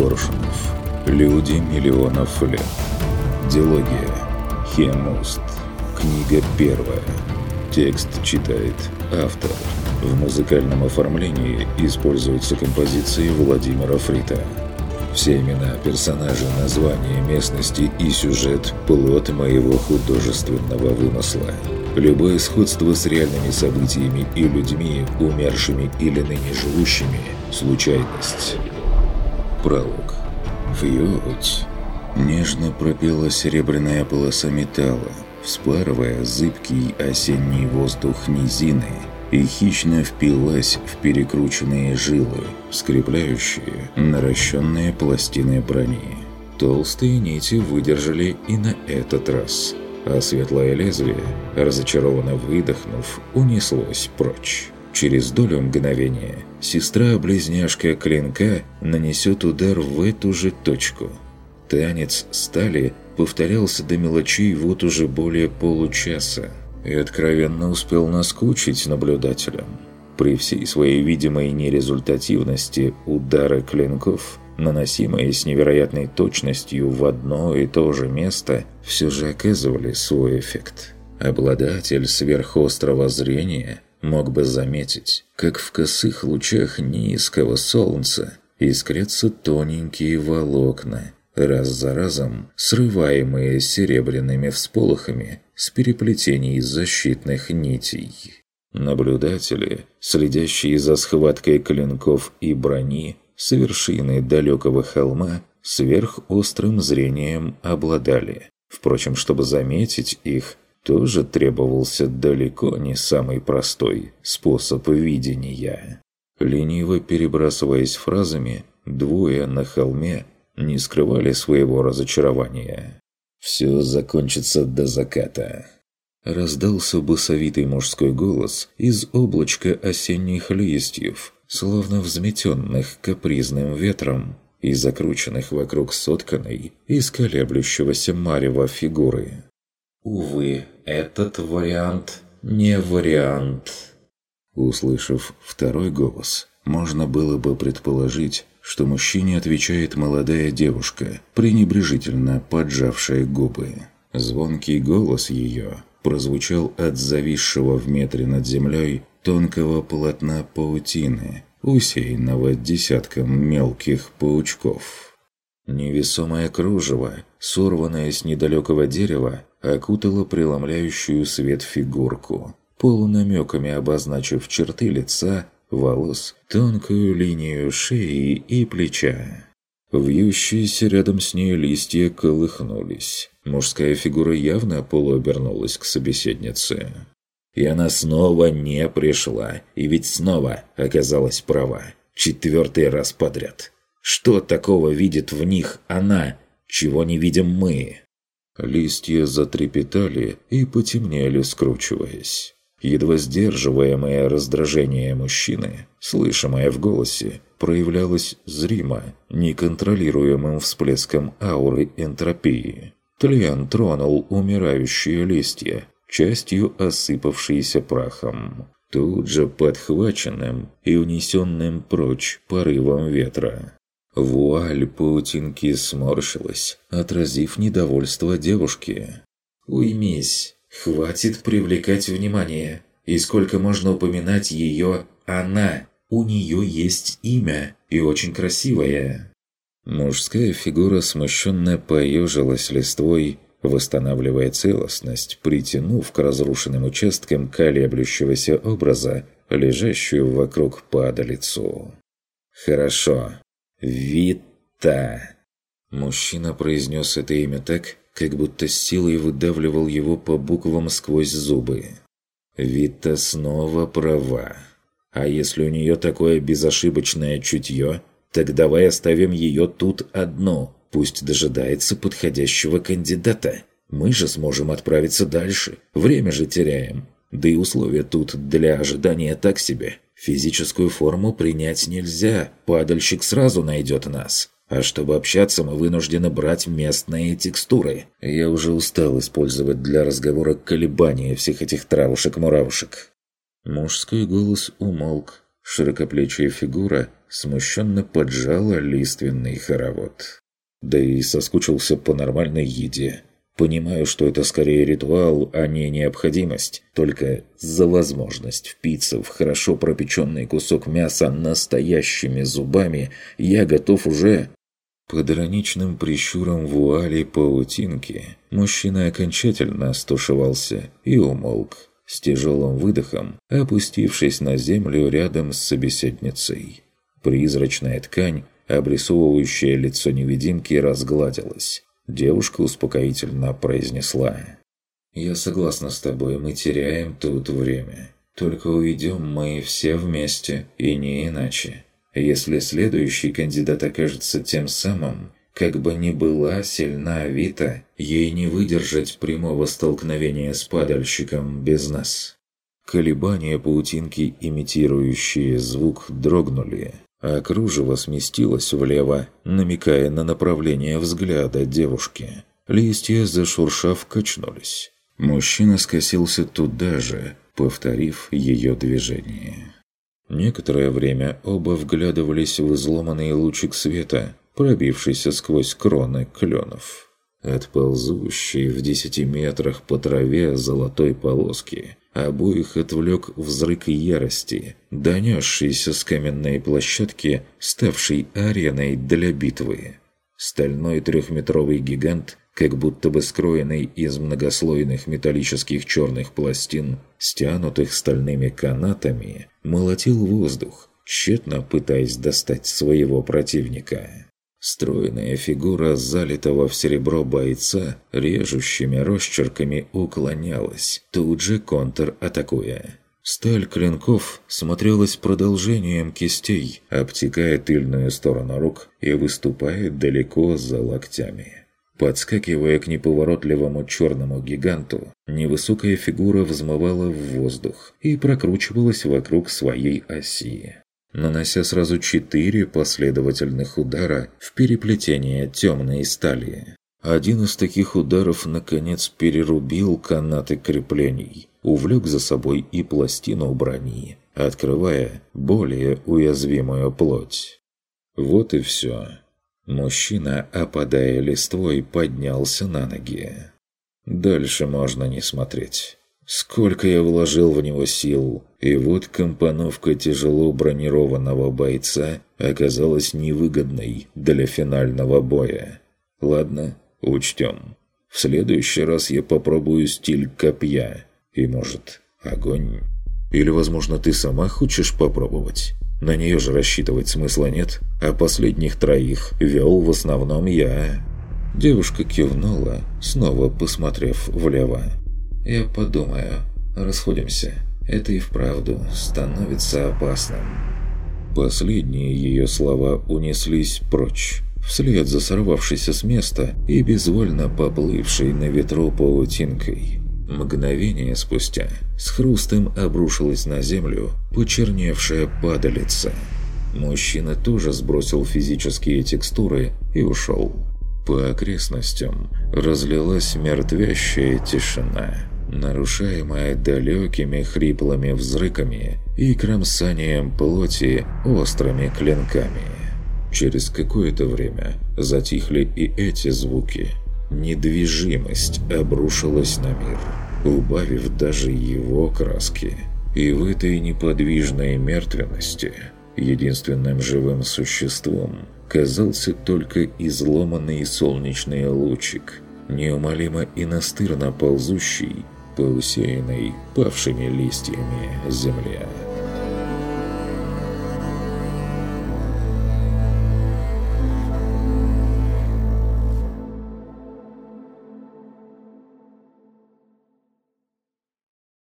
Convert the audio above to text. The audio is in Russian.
Коршунов. Люди миллионов лет. Диалогия. Хемост. Книга первая. Текст читает автор. В музыкальном оформлении используются композиции Владимира Фрита. Все имена, персонажи, названия местности и сюжет – плод моего художественного вымысла. Любое сходство с реальными событиями и людьми, умершими или ныне живущими – случайность. Пролог. Вьють. Нежно пропела серебряная полоса металла, вспарывая зыбкий осенний воздух низины и хищно впилась в перекрученные жилы, скрепляющие наращенные пластины брони. Толстые нити выдержали и на этот раз, а светлое лезвие, разочарованно выдохнув, унеслось прочь. Через долю мгновения сестра-близняшка клинка нанесет удар в эту же точку. Танец стали повторялся до мелочей вот уже более получаса и откровенно успел наскучить наблюдателям. При всей своей видимой нерезультативности удары клинков, наносимые с невероятной точностью в одно и то же место, все же оказывали свой эффект. Обладатель сверхострого зрения мог бы заметить, как в косых лучах низкого солнца искрятся тоненькие волокна, раз за разом срываемые серебряными всполохами с переплетений защитных нитей. Наблюдатели, следящие за схваткой клинков и брони с вершины далекого холма, сверхострым зрением обладали. Впрочем, чтобы заметить их, тоже требовался далеко не самый простой способ видения. Лениво перебрасываясь фразами, двое на холме не скрывали своего разочарования. «Все закончится до заката». Раздался басовитый мужской голос из облачка осенних листьев, словно взметенных капризным ветром и закрученных вокруг сотканной и сколеблющегося марева фигуры. Увы, этот вариант не вариант. Услышав второй голос, можно было бы предположить, что мужчине отвечает молодая девушка, пренебрежительно поджавшая губы. Звонкий голос ее прозвучал от зависшего в метре над землей тонкого полотна паутины, усеянного десятком мелких паучков. Невесомое кружево, сорванное с недалекого дерева, окутала преломляющую свет фигурку, полунамеками обозначив черты лица, волос, тонкую линию шеи и плеча. Вьющиеся рядом с ней листья колыхнулись. Мужская фигура явно полуобернулась к собеседнице. И она снова не пришла, и ведь снова оказалась права. Четвертый раз подряд. Что такого видит в них она, чего не видим мы? Листья затрепетали и потемнели, скручиваясь. Едва сдерживаемое раздражение мужчины, слышимое в голосе, проявлялось зримо, неконтролируемым всплеском ауры энтропии. Тлен тронул умирающие листья, частью осыпавшиеся прахом, тут же подхваченным и унесенным прочь порывом ветра. Вуаль паутинки сморщилась, отразив недовольство девушки. «Уймись, хватит привлекать внимание. И сколько можно упоминать ее «она»? У нее есть имя, и очень красивое». Мужская фигура смущенно поежилась листвой, восстанавливая целостность, притянув к разрушенным участкам колеблющегося образа, лежащую вокруг падалицу. «Хорошо, «Вита!» Мужчина произнес это имя так, как будто силой выдавливал его по буквам сквозь зубы. Вита снова права. А если у нее такое безошибочное чутье, так давай оставим ее тут одну, пусть дожидается подходящего кандидата. Мы же сможем отправиться дальше, время же теряем. Да и условия тут для ожидания так себе. Физическую форму принять нельзя, падальщик сразу найдет нас. А чтобы общаться, мы вынуждены брать местные текстуры. Я уже устал использовать для разговора колебания всех этих травушек-муравушек. Мужской голос умолк, Широкоплечья фигура смущенно поджала лиственный хоровод. Да и соскучился по нормальной еде. Понимаю, что это скорее ритуал, а не необходимость. Только за возможность впиться в хорошо пропеченный кусок мяса настоящими зубами я готов уже... Под ироничным прищуром вуали паутинки мужчина окончательно стушевался и умолк, с тяжелым выдохом опустившись на землю рядом с собеседницей. Призрачная ткань, обрисовывающая лицо невидимки, разгладилась. Девушка успокоительно произнесла. «Я согласна с тобой, мы теряем тут время. Только уйдем мы все вместе, и не иначе. Если следующий кандидат окажется тем самым, как бы ни была сильна Вита, ей не выдержать прямого столкновения с падальщиком без нас». Колебания паутинки, имитирующие звук, дрогнули, а кружево сместилось влево, намекая на направление взгляда девушки. Листья, зашуршав, качнулись. Мужчина скосился туда же, повторив ее движение. Некоторое время оба вглядывались в изломанный лучик света, пробившийся сквозь кроны кленов. От ползущей в десяти метрах по траве золотой полоски Обоих отвлек взрык ярости, донесшийся с каменной площадки, ставшей ареной для битвы. Стальной трехметровый гигант, как будто бы скроенный из многослойных металлических черных пластин, стянутых стальными канатами, молотил воздух, тщетно пытаясь достать своего противника. Стройная фигура залитого в серебро бойца режущими росчерками уклонялась, тут же контр-атакуя. Сталь клинков смотрелась продолжением кистей, обтекая тыльную сторону рук и выступая далеко за локтями. Подскакивая к неповоротливому черному гиганту, невысокая фигура взмывала в воздух и прокручивалась вокруг своей оси нанося сразу четыре последовательных удара в переплетение темной стали. Один из таких ударов, наконец, перерубил канаты креплений, увлек за собой и пластину брони, открывая более уязвимую плоть. Вот и все. Мужчина, опадая листвой, поднялся на ноги. Дальше можно не смотреть. Сколько я вложил в него сил, и вот компоновка тяжело бронированного бойца оказалась невыгодной для финального боя. Ладно, учтем. В следующий раз я попробую стиль копья. И, может, огонь. Или, возможно, ты сама хочешь попробовать? На нее же рассчитывать смысла нет, а последних троих вел в основном я. Девушка кивнула, снова посмотрев влево. «Я подумаю. Расходимся. Это и вправду становится опасным». Последние ее слова унеслись прочь, вслед за сорвавшейся с места и безвольно поплывшей на ветру паутинкой. Мгновение спустя с хрустом обрушилась на землю почерневшая падалица. Мужчина тоже сбросил физические текстуры и ушел. По окрестностям разлилась мертвящая тишина нарушаемая далекими хриплыми взрыками и кромсанием плоти острыми клинками. Через какое-то время затихли и эти звуки. Недвижимость обрушилась на мир, убавив даже его краски. И в этой неподвижной мертвенности единственным живым существом казался только изломанный солнечный лучик, неумолимо и настырно ползущий по усеянной павшими листьями земле.